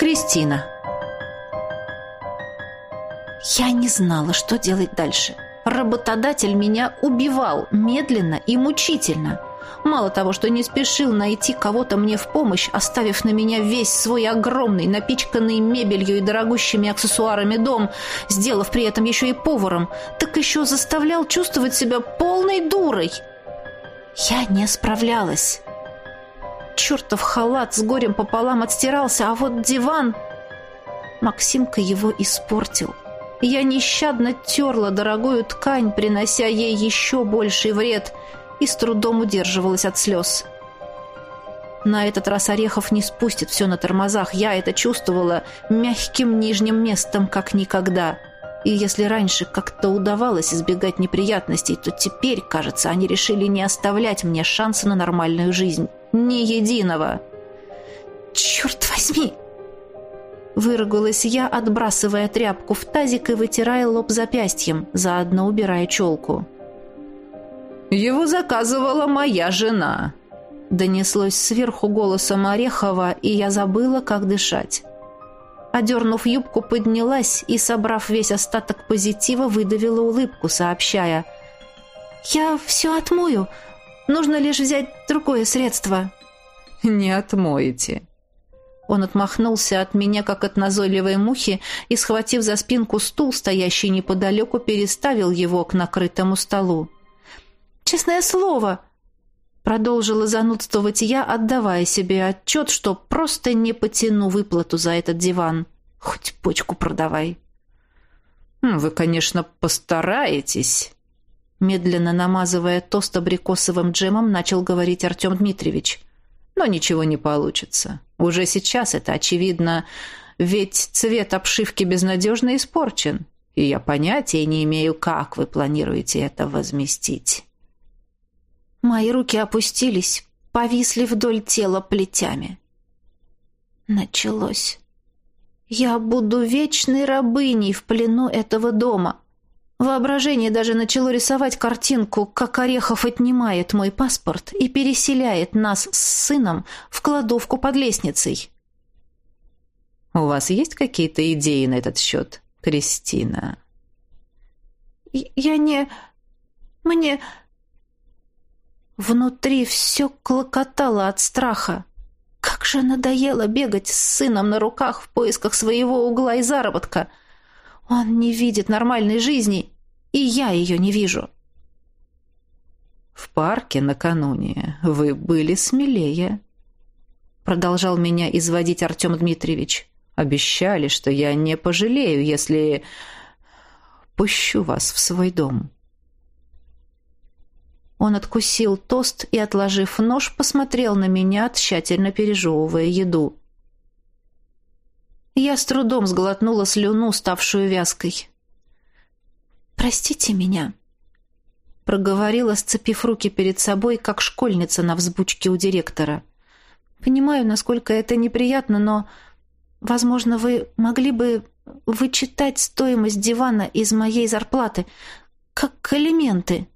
Кристина. Я не знала, что делать дальше. Работодатель меня убивал медленно и мучительно. Мало того, что не спешил найти кого-то мне в помощь, оставив на меня весь свой огромный, напичканный мебелью и дорогущими аксессуарами дом, сделав при этом еще и поваром, так еще заставлял чувствовать себя полной дурой. Я не справлялась. Чертов халат с горем пополам отстирался, а вот диван... Максимка его испортил. Я нещадно терла дорогую ткань, принося ей еще больший вред, и с трудом удерживалась от слез. На этот раз Орехов не спустит все на тормозах. Я это чувствовала мягким нижним местом, как никогда. И если раньше как-то удавалось избегать неприятностей, то теперь, кажется, они решили не оставлять мне шанса на нормальную жизнь. Ни единого. «Черт возьми!» Выругалась я, отбрасывая тряпку в тазик и вытирая лоб запястьем, заодно убирая челку. «Его заказывала моя жена», — донеслось сверху голосом Орехова, и я забыла, как дышать. Одернув юбку, поднялась и, собрав весь остаток позитива, выдавила улыбку, сообщая. «Я все отмою. Нужно лишь взять другое средство». «Не отмоете», он отмахнулся от меня, как от назойливой мухи, и, схватив за спинку стул, стоящий неподалеку, переставил его к накрытому столу. «Честное слово!» Продолжила занудствовать я, отдавая себе отчет, что просто не потяну выплату за этот диван. Хоть почку продавай. «Вы, конечно, постараетесь», медленно намазывая тост абрикосовым джемом, начал говорить Артем Дмитриевич. «Но ничего не получится. Уже сейчас это очевидно, ведь цвет обшивки безнадежно испорчен, и я понятия не имею, как вы планируете это возместить». Мои руки опустились, повисли вдоль тела плетями. Началось. Я буду вечной рабыней в плену этого дома. Воображение даже начало рисовать картинку, как Орехов отнимает мой паспорт и переселяет нас с сыном в кладовку под лестницей. «У вас есть какие-то идеи на этот счет, Кристина?» «Я не... Мне...» Внутри все клокотало от страха. Как же надоело бегать с сыном на руках в поисках своего угла и заработка — он не видит нормальной жизни, и я ее не вижу. В парке накануне вы были смелее, продолжал меня изводить Артем Дмитриевич. Обещали, что я не пожалею, если пущу вас в свой дом. Он откусил тост и, отложив нож, посмотрел на меня, тщательно пережевывая еду. Я с трудом сглотнула слюну, ставшую вязкой. «Простите меня», — проговорила, сцепив руки перед собой, как школьница на взбучке у директора. «Понимаю, насколько это неприятно, но, возможно, вы могли бы вычитать стоимость дивана из моей зарплаты, как элементы».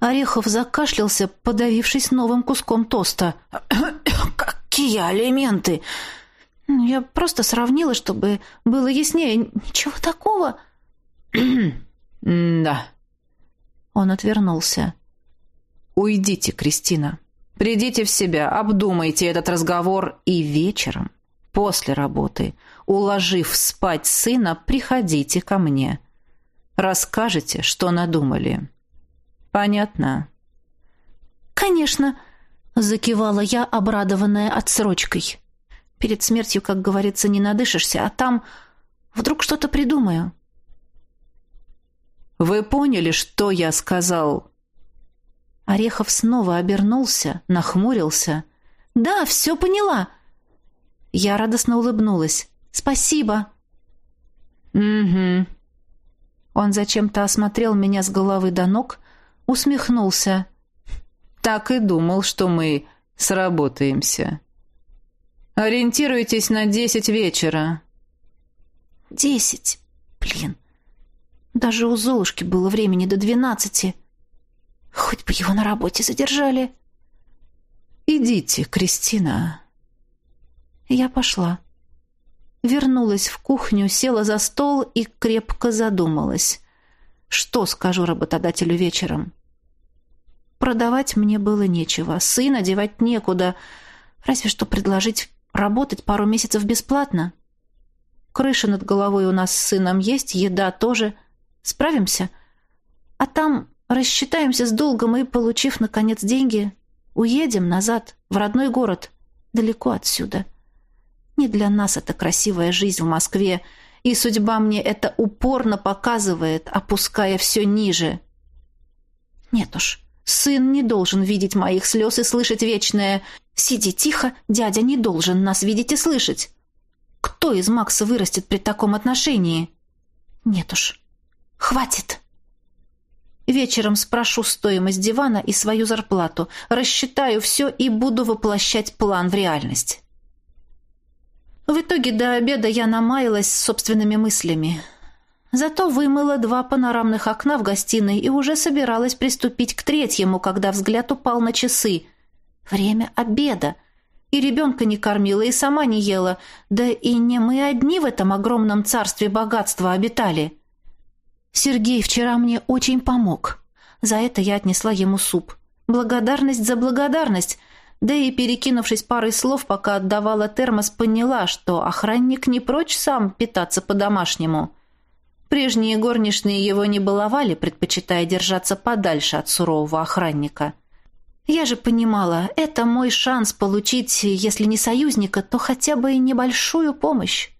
Орехов закашлялся, подавившись новым куском тоста. «Какие элементы?» Я просто сравнила, чтобы было яснее. Ничего такого. да. Он отвернулся. Уйдите, Кристина. Придите в себя, обдумайте этот разговор и вечером, после работы, уложив спать сына, приходите ко мне. Расскажете, что надумали. Понятно? Конечно, закивала я, обрадованная отсрочкой. Перед смертью, как говорится, не надышишься, а там вдруг что-то придумаю. Вы поняли, что я сказал? Орехов снова обернулся, нахмурился. Да, все поняла. Я радостно улыбнулась. Спасибо. Угу. Он зачем-то осмотрел меня с головы до ног, усмехнулся. Так и думал, что мы сработаемся. Ориентируйтесь на десять вечера. Десять? Блин. Даже у Золушки было времени до двенадцати. Хоть бы его на работе задержали. Идите, Кристина. Я пошла. Вернулась в кухню, села за стол и крепко задумалась. Что скажу работодателю вечером? Продавать мне было нечего, сына девать некуда, разве что предложить работать пару месяцев бесплатно. Крыша над головой у нас с сыном есть, еда тоже. Справимся? А там рассчитаемся с долгом и, получив, наконец, деньги, уедем назад, в родной город, далеко отсюда. Не для нас это красивая жизнь в Москве, и судьба мне это упорно показывает, опуская все ниже. Нет уж, сын не должен видеть моих слез и слышать вечное «Сиди тихо, дядя не должен нас видеть и слышать». Кто из Макса вырастет при таком отношении? Нет уж, хватит. Вечером спрошу стоимость дивана и свою зарплату, рассчитаю все и буду воплощать план в реальность. В итоге до обеда я намаялась собственными мыслями. Зато вымыла два панорамных окна в гостиной и уже собиралась приступить к третьему, когда взгляд упал на часы. Время обеда. И ребенка не кормила, и сама не ела. Да и не мы одни в этом огромном царстве богатства обитали. Сергей вчера мне очень помог. За это я отнесла ему суп. Благодарность за благодарность — да и, перекинувшись парой слов, пока отдавала термос, поняла, что охранник не прочь сам питаться по-домашнему. Прежние горничные его не баловали, предпочитая держаться подальше от сурового охранника. Я же понимала, это мой шанс получить, если не союзника, то хотя бы и небольшую помощь.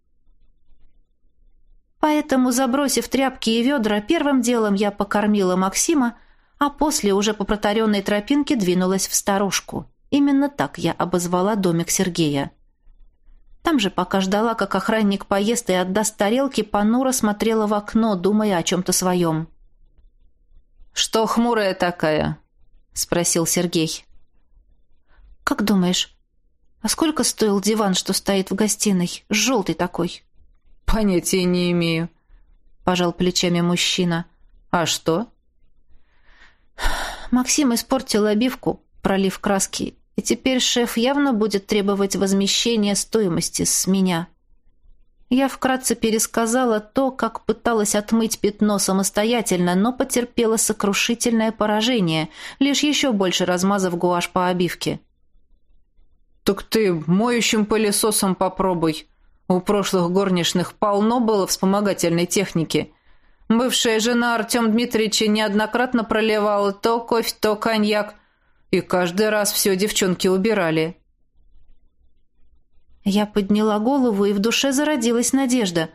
Поэтому, забросив тряпки и ведра, первым делом я покормила Максима, а после уже по протаренной тропинке двинулась в сторожку. Именно так я обозвала домик Сергея. Там же, пока ждала, как охранник поест и отдаст тарелки, понуро смотрела в окно, думая о чем-то своем. «Что хмурая такая?» — спросил Сергей. «Как думаешь, а сколько стоил диван, что стоит в гостиной? Желтый такой?» «Понятия не имею», — пожал плечами мужчина. «А что?» Максим испортил обивку, пролив краски, и теперь шеф явно будет требовать возмещения стоимости с меня. Я вкратце пересказала то, как пыталась отмыть пятно самостоятельно, но потерпела сокрушительное поражение, лишь еще больше размазав гуашь по обивке. «Так ты моющим пылесосом попробуй. У прошлых горничных полно было вспомогательной техники. Бывшая жена Артем Дмитриевича неоднократно проливала то кофе, то коньяк, и каждый раз все девчонки убирали. Я подняла голову, и в душе зародилась надежда.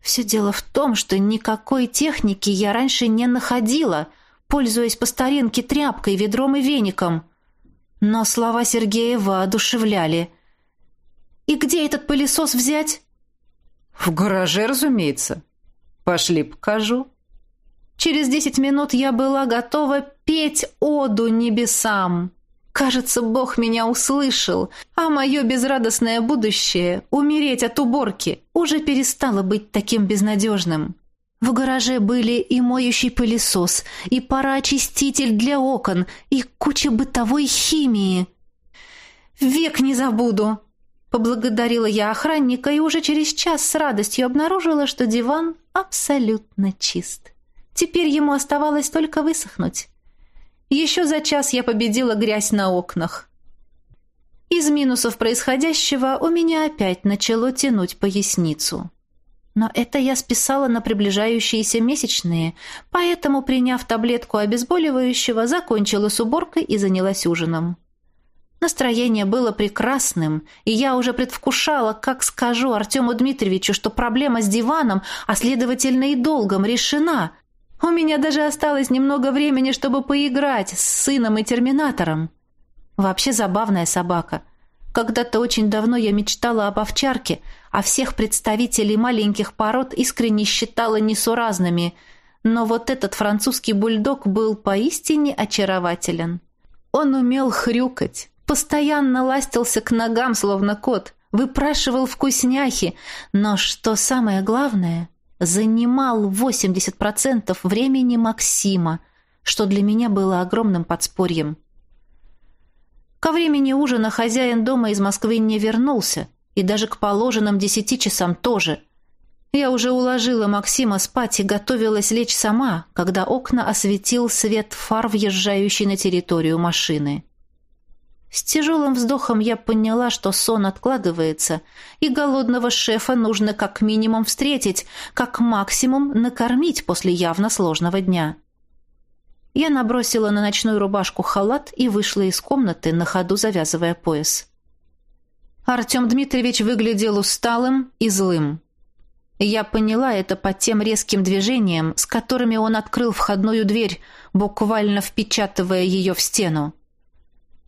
Все дело в том, что никакой техники я раньше не находила, пользуясь по старинке тряпкой, ведром и веником. Но слова Сергея воодушевляли. «И где этот пылесос взять?» «В гараже, разумеется. Пошли, покажу». Через десять минут я была готова петь оду небесам. Кажется, Бог меня услышал, а мое безрадостное будущее, умереть от уборки, уже перестало быть таким безнадежным. В гараже были и моющий пылесос, и пароочиститель для окон, и куча бытовой химии. «Век не забуду!» Поблагодарила я охранника и уже через час с радостью обнаружила, что диван абсолютно чист. Теперь ему оставалось только высохнуть. Еще за час я победила грязь на окнах. Из минусов происходящего у меня опять начало тянуть поясницу. Но это я списала на приближающиеся месячные, поэтому, приняв таблетку обезболивающего, закончила с уборкой и занялась ужином. Настроение было прекрасным, и я уже предвкушала, как скажу Артему Дмитриевичу, что проблема с диваном, а следовательно и долгом, решена, у меня даже осталось немного времени, чтобы поиграть с сыном и терминатором. Вообще забавная собака. Когда-то очень давно я мечтала об овчарке, а всех представителей маленьких пород искренне считала несуразными. Но вот этот французский бульдог был поистине очарователен. Он умел хрюкать, постоянно ластился к ногам, словно кот, выпрашивал вкусняхи, но, что самое главное, занимал 80% времени Максима, что для меня было огромным подспорьем. Ко времени ужина хозяин дома из Москвы не вернулся, И даже к положенным десяти часам тоже. Я уже уложила Максима спать и готовилась лечь сама, когда окна осветил свет фар, въезжающий на территорию машины. С тяжелым вздохом я поняла, что сон откладывается, и голодного шефа нужно как минимум встретить, как максимум накормить после явно сложного дня. Я набросила на ночную рубашку халат и вышла из комнаты, на ходу завязывая пояс. Артем Дмитриевич выглядел усталым и злым. Я поняла это по тем резким движениям, с которыми он открыл входную дверь, буквально впечатывая ее в стену.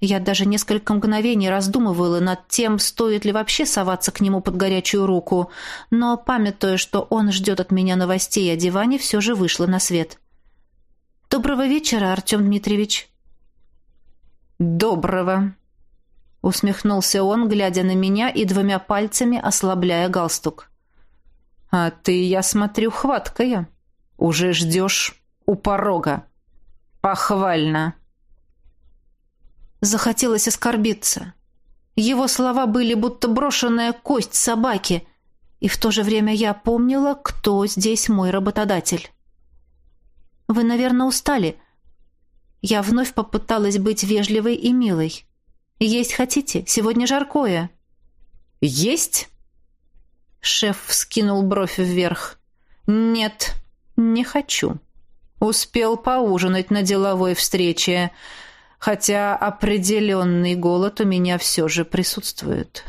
Я даже несколько мгновений раздумывала над тем, стоит ли вообще соваться к нему под горячую руку, но, памятуя, что он ждет от меня новостей о диване, все же вышла на свет. «Доброго вечера, Артем Дмитриевич». «Доброго», — усмехнулся он, глядя на меня и двумя пальцами ослабляя галстук. «А ты, я смотрю, хваткая. Уже ждешь у порога. Похвально». Захотелось оскорбиться. Его слова были будто брошенная кость собаки, и в то же время я помнила, кто здесь мой работодатель. «Вы, наверное, устали?» Я вновь попыталась быть вежливой и милой. «Есть хотите? Сегодня жаркое». «Есть?» Шеф вскинул бровь вверх. «Нет, не хочу. Успел поужинать на деловой встрече хотя определенный голод у меня все же присутствует.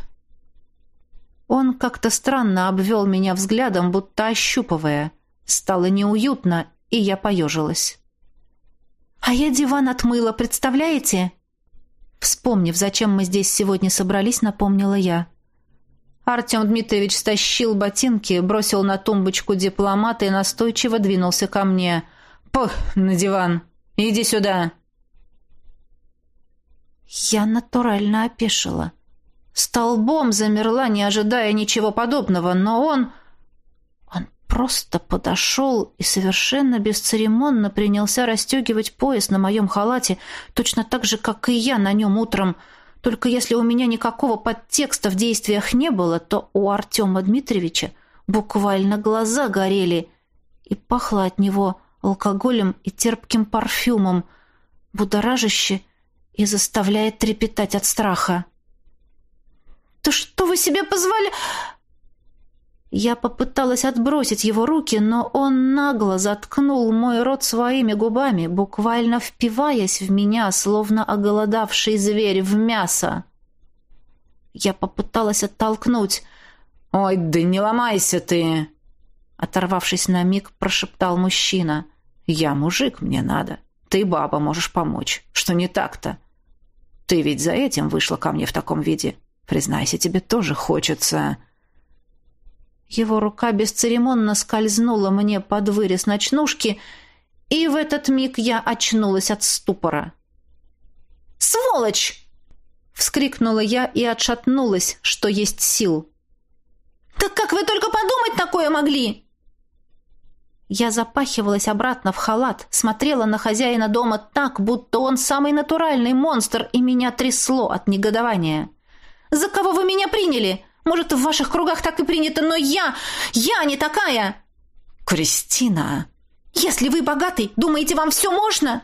Он как-то странно обвел меня взглядом, будто ощупывая. Стало неуютно, и я поежилась. «А я диван отмыла, представляете?» Вспомнив, зачем мы здесь сегодня собрались, напомнила я. Артем Дмитриевич стащил ботинки, бросил на тумбочку дипломата и настойчиво двинулся ко мне. «Пух, на диван! Иди сюда!» Я натурально опешила. Столбом замерла, не ожидая ничего подобного, но он... Он просто подошел и совершенно бесцеремонно принялся расстегивать пояс на моем халате, точно так же, как и я на нем утром. Только если у меня никакого подтекста в действиях не было, то у Артема Дмитриевича буквально глаза горели, и пахло от него алкоголем и терпким парфюмом, будоражаще и заставляет трепетать от страха. «Да что вы себе позвали?» Я попыталась отбросить его руки, но он нагло заткнул мой рот своими губами, буквально впиваясь в меня, словно оголодавший зверь в мясо. Я попыталась оттолкнуть. «Ой, да не ломайся ты!» Оторвавшись на миг, прошептал мужчина. «Я мужик, мне надо. Ты, баба, можешь помочь. Что не так-то? Ты ведь за этим вышла ко мне в таком виде. Признайся, тебе тоже хочется...» Его рука бесцеремонно скользнула мне под вырез ночнушки, и в этот миг я очнулась от ступора. «Сволочь!» — вскрикнула я и отшатнулась, что есть сил. «Так как вы только подумать такое могли?» Я запахивалась обратно в халат, смотрела на хозяина дома так, будто он самый натуральный монстр, и меня трясло от негодования. «За кого вы меня приняли? Может, в ваших кругах так и принято, но я... я не такая!» «Кристина!» «Если вы богатый, думаете, вам все можно?»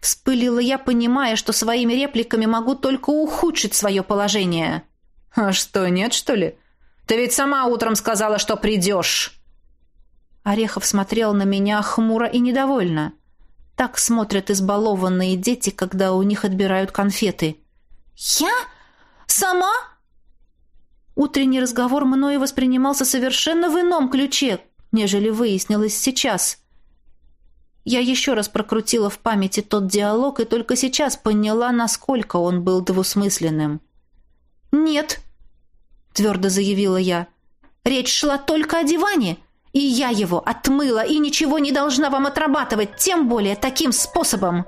Вспылила я, понимая, что своими репликами могу только ухудшить свое положение. «А что, нет, что ли? Ты ведь сама утром сказала, что придешь!» Орехов смотрел на меня хмуро и недовольно. Так смотрят избалованные дети, когда у них отбирают конфеты. «Я? Сама?» Утренний разговор мною воспринимался совершенно в ином ключе, нежели выяснилось сейчас. Я еще раз прокрутила в памяти тот диалог и только сейчас поняла, насколько он был двусмысленным. «Нет», — твердо заявила я, — «речь шла только о диване. И я его отмыла и ничего не должна вам отрабатывать, тем более таким способом.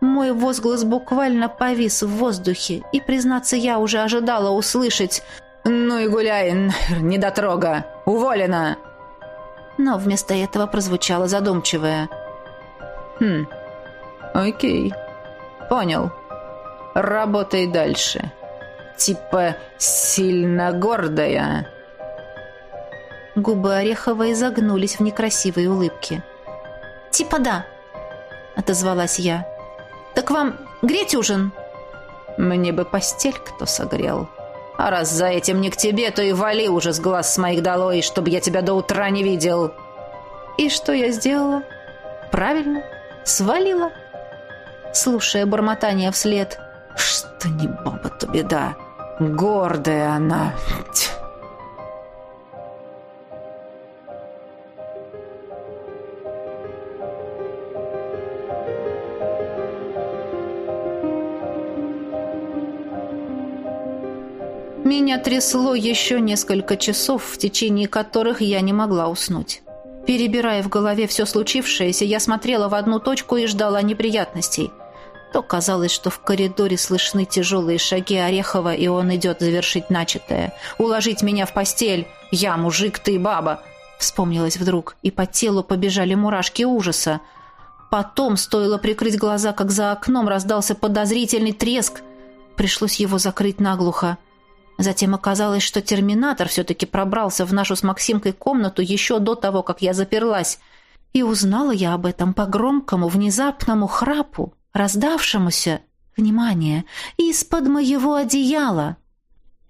Мой возглас буквально повис в воздухе, и, признаться, я уже ожидала услышать «Ну и гуляй, недотрога! Уволена!» Но вместо этого прозвучало задумчивое «Хм, окей, понял. Работай дальше. типа сильно гордая». Губы Орехова изогнулись в некрасивой улыбке. «Типа да», — отозвалась я. «Так вам греть ужин?» «Мне бы постель кто согрел. А раз за этим не к тебе, то и вали уже с глаз с моих долой, чтобы я тебя до утра не видел». «И что я сделала?» «Правильно, свалила». Слушая бормотание вслед. «Что не баба, то беда. Гордая она». Меня трясло еще несколько часов, в течение которых я не могла уснуть. Перебирая в голове все случившееся, я смотрела в одну точку и ждала неприятностей. То казалось, что в коридоре слышны тяжелые шаги Орехова, и он идет завершить начатое. «Уложить меня в постель! Я мужик, ты баба!» Вспомнилось вдруг, и по телу побежали мурашки ужаса. Потом, стоило прикрыть глаза, как за окном раздался подозрительный треск. Пришлось его закрыть наглухо. Затем оказалось, что терминатор все-таки пробрался в нашу с Максимкой комнату еще до того, как я заперлась. И узнала я об этом по громкому, внезапному храпу, раздавшемуся, внимание, из-под моего одеяла.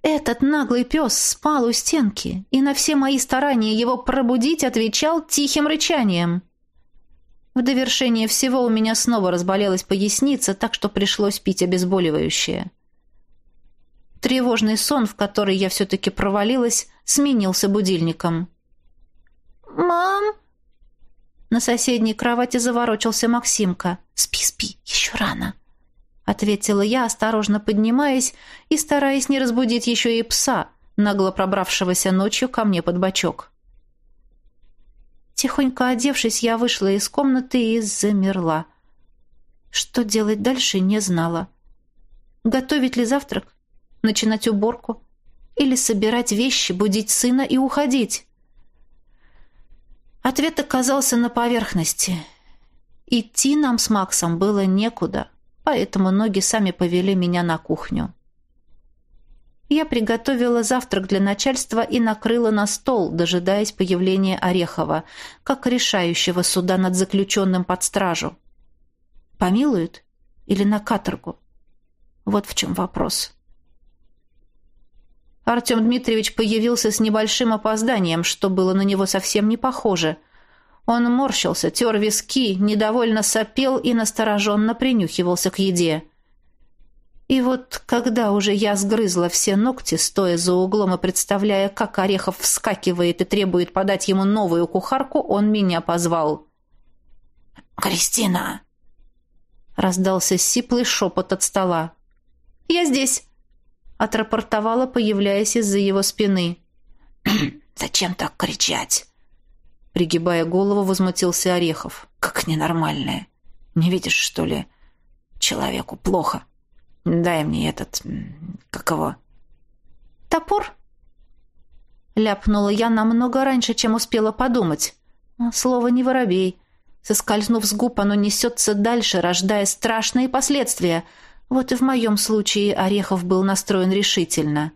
Этот наглый пес спал у стенки, и на все мои старания его пробудить отвечал тихим рычанием. В довершение всего у меня снова разболелась поясница, так что пришлось пить обезболивающее. Тревожный сон, в который я все-таки провалилась, сменился будильником. «Мам!» На соседней кровати заворочился Максимка. «Спи, спи, еще рано!» Ответила я, осторожно поднимаясь и стараясь не разбудить еще и пса, нагло пробравшегося ночью ко мне под бочок. Тихонько одевшись, я вышла из комнаты и замерла. Что делать дальше, не знала. Готовить ли завтрак? Начинать уборку или собирать вещи, будить сына и уходить? Ответ оказался на поверхности. Идти нам с Максом было некуда, поэтому ноги сами повели меня на кухню. Я приготовила завтрак для начальства и накрыла на стол, дожидаясь появления Орехова, как решающего суда над заключенным под стражу. Помилуют или на каторгу? Вот в чем вопрос. Артем Дмитриевич появился с небольшим опозданием, что было на него совсем не похоже. Он морщился, тер виски, недовольно сопел и настороженно принюхивался к еде. И вот, когда уже я сгрызла все ногти, стоя за углом и представляя, как Орехов вскакивает и требует подать ему новую кухарку, он меня позвал. «Кристина!» Раздался сиплый шепот от стола. «Я здесь!» Отрапортовала, появляясь из-за его спины. «Зачем так кричать?» Пригибая голову, возмутился Орехов. «Как ненормальное. Не видишь, что ли? Человеку плохо. Дай мне этот... Каково?» «Топор?» Ляпнула я намного раньше, чем успела подумать. Слово не воробей. Соскользнув с губ, оно несется дальше, рождая страшные последствия — вот и в моем случае Орехов был настроен решительно.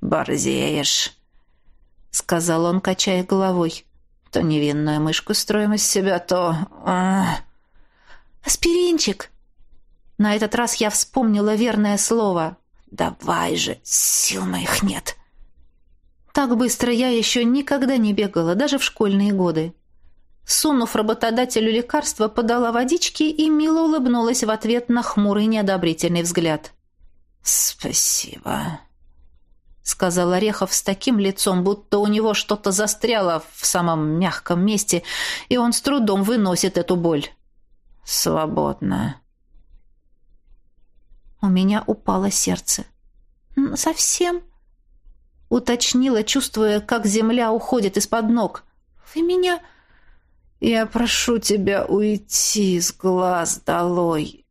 «Борзеешь», — сказал он, качая головой. «То невинную мышку строим из себя, то...» «Аспиринчик!» На этот раз я вспомнила верное слово. «Давай же, сил моих нет!» Так быстро я еще никогда не бегала, даже в школьные годы. Сунув работодателю лекарство, подала водички и мило улыбнулась в ответ на хмурый неодобрительный взгляд. «Спасибо», — сказал Орехов с таким лицом, будто у него что-то застряло в самом мягком месте, и он с трудом выносит эту боль. «Свободно». У меня упало сердце. «Совсем?» — уточнила, чувствуя, как земля уходит из-под ног. «Вы меня...» Я прошу тебя уйти с глаз долой.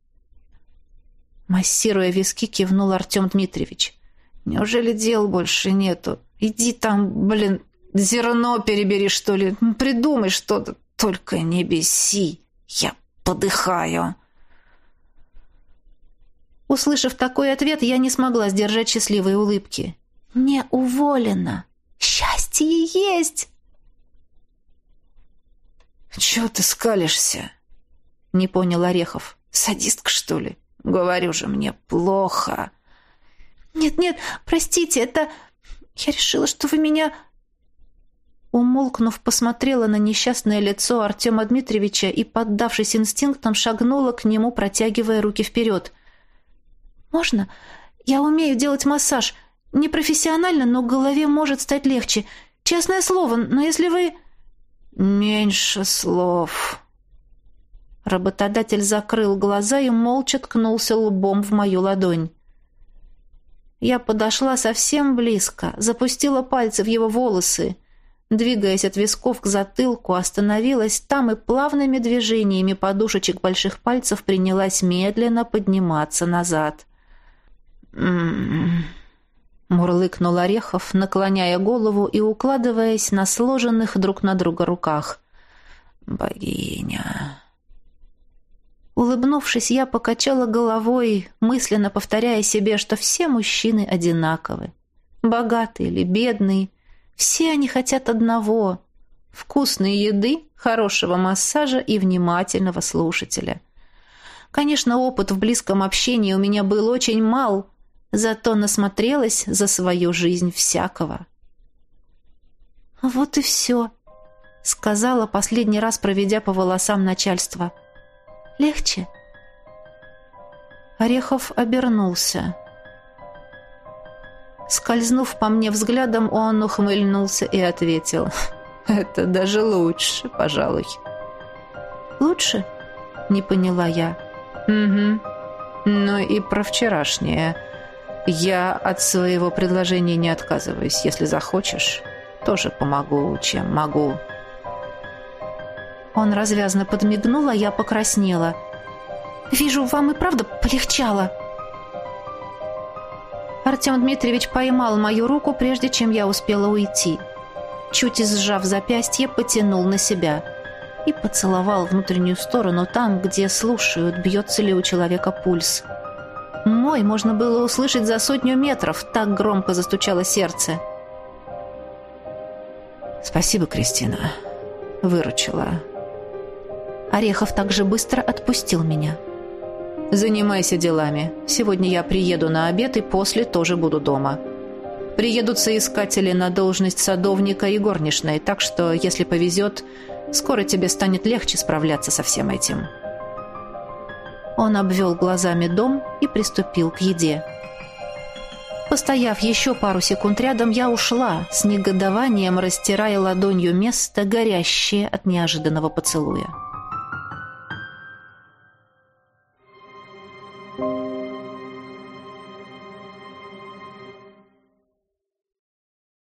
Массируя виски, кивнул Артем Дмитриевич. Неужели дел больше нету? Иди там, блин, зерно перебери, что ли. Придумай что-то, только не беси. Я подыхаю. Услышав такой ответ, я не смогла сдержать счастливые улыбки. «Не уволена! Счастье есть!» «Чего ты скалишься?» — не понял Орехов. «Садистка, что ли? Говорю же, мне плохо». «Нет-нет, простите, это... Я решила, что вы меня...» Умолкнув, посмотрела на несчастное лицо Артема Дмитриевича и, поддавшись инстинктам, шагнула к нему, протягивая руки вперед. «Можно? Я умею делать массаж. Не профессионально, но голове может стать легче. Честное слово, но если вы...» «Меньше слов». Работодатель закрыл глаза и молча ткнулся лбом в мою ладонь. Я подошла совсем близко, запустила пальцы в его волосы. Двигаясь от висков к затылку, остановилась там и плавными движениями подушечек больших пальцев принялась медленно подниматься назад. «М-м-м», мурлыкнул Орехов, наклоняя голову и укладываясь на сложенных друг на друга руках. «Богиня!» Улыбнувшись, я покачала головой, мысленно повторяя себе, что все мужчины одинаковы. Богатые или бедные, все они хотят одного — вкусной еды, хорошего массажа и внимательного слушателя. Конечно, опыт в близком общении у меня был очень мал, зато насмотрелась за свою жизнь всякого. «Вот и все», — сказала, последний раз проведя по волосам начальства — Легче?» Орехов обернулся. Скользнув по мне взглядом, он ухмыльнулся и ответил. «Это даже лучше, пожалуй». «Лучше?» — не поняла я. «Угу. Ну и про вчерашнее. Я от своего предложения не отказываюсь. Если захочешь, тоже помогу, чем могу». Он развязно подмигнул, а я покраснела. «Вижу, вам и правда полегчало». Артем Дмитриевич поймал мою руку, прежде чем я успела уйти. Чуть сжав запястье, потянул на себя и поцеловал внутреннюю сторону там, где слушают, бьется ли у человека пульс. Мой можно было услышать за сотню метров, так громко застучало сердце. «Спасибо, Кристина. Выручила. Орехов также быстро отпустил меня. «Занимайся делами. Сегодня я приеду на обед и после тоже буду дома. Приедут соискатели на должность садовника и горничной, так что, если повезет, скоро тебе станет легче справляться со всем этим». Он обвел глазами дом и приступил к еде. Постояв еще пару секунд рядом, я ушла, с негодованием растирая ладонью место, горящее от неожиданного поцелуя.